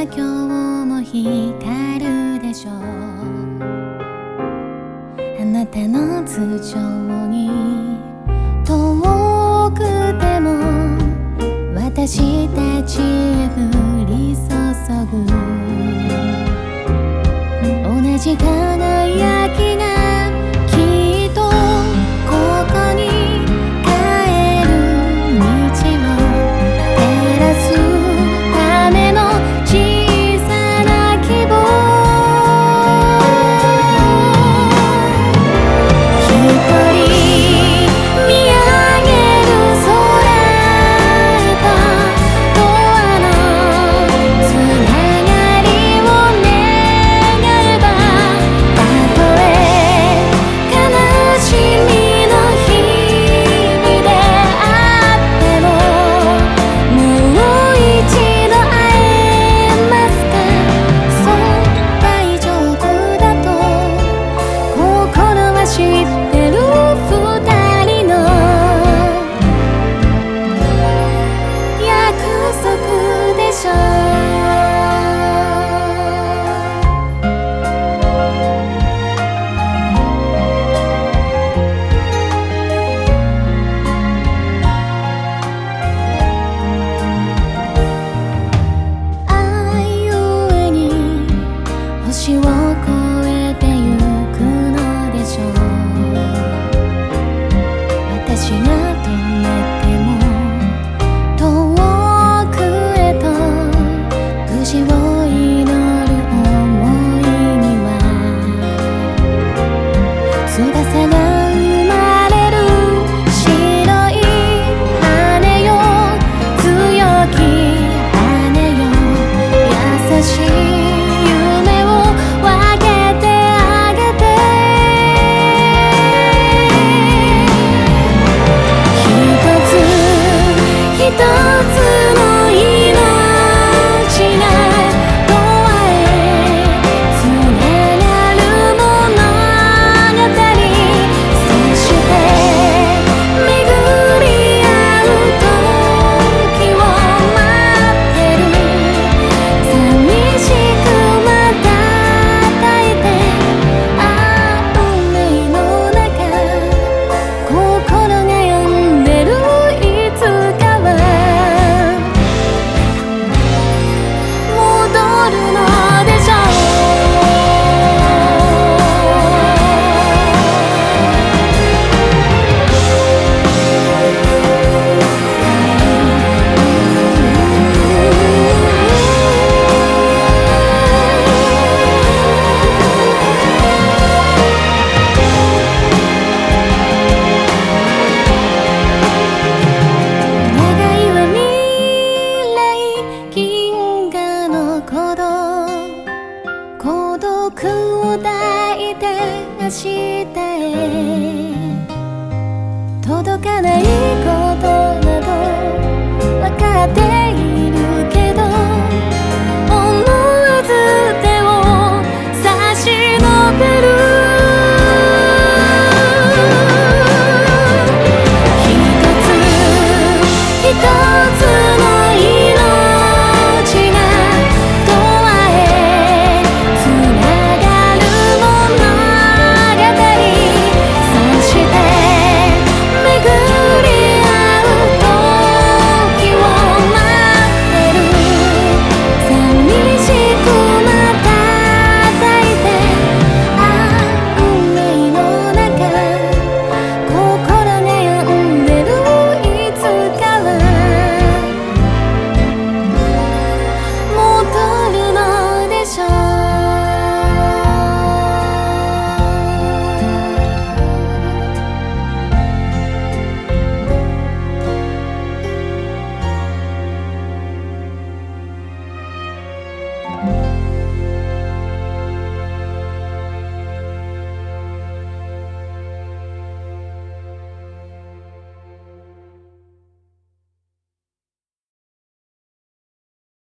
は今日も光るでしょう。あなたの頭上に遠くても私たちへ降り注ぐ。同じ顔也能の下へ届かないこと